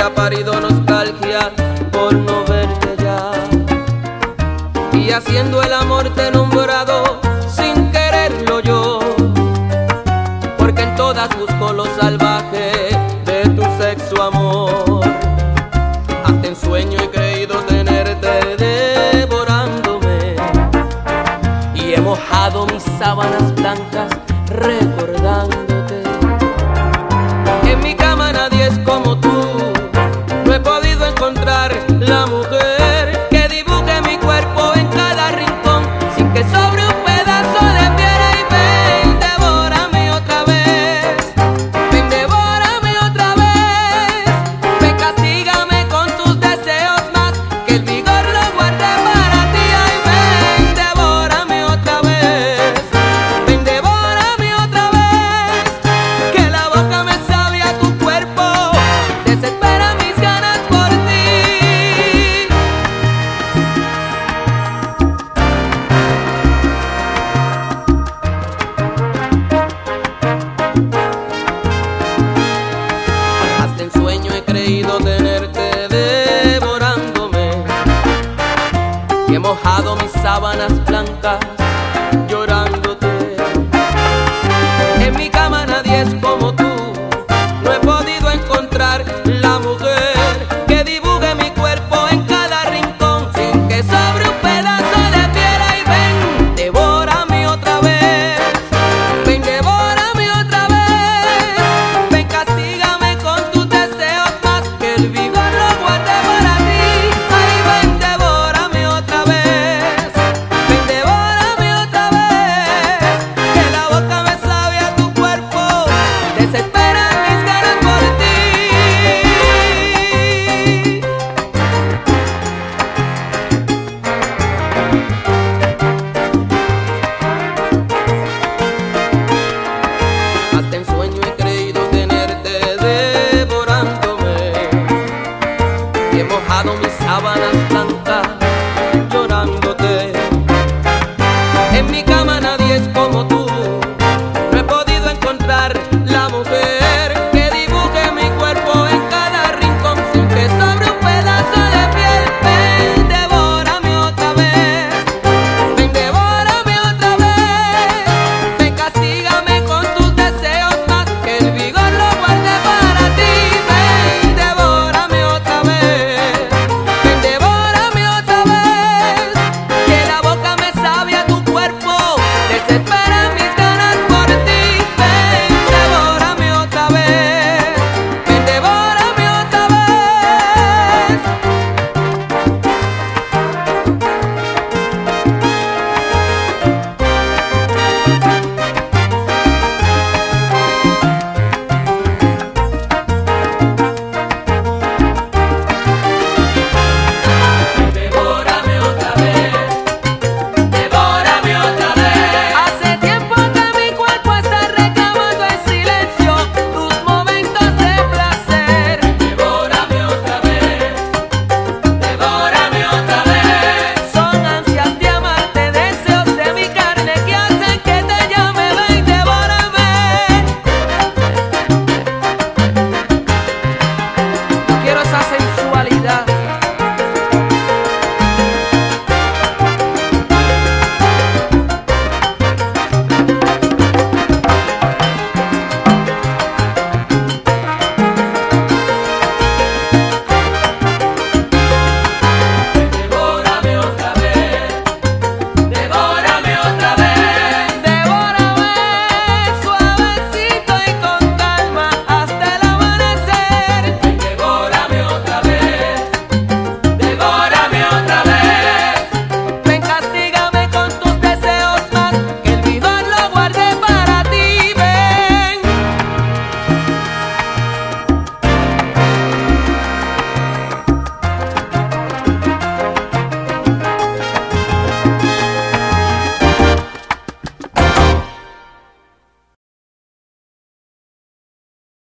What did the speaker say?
ha parido nostalgia por no verte ya. Y haciendo el amor te he sin quererlo yo, porque en todas tus he mojado mis sábanas blancas. mis sábanas blancas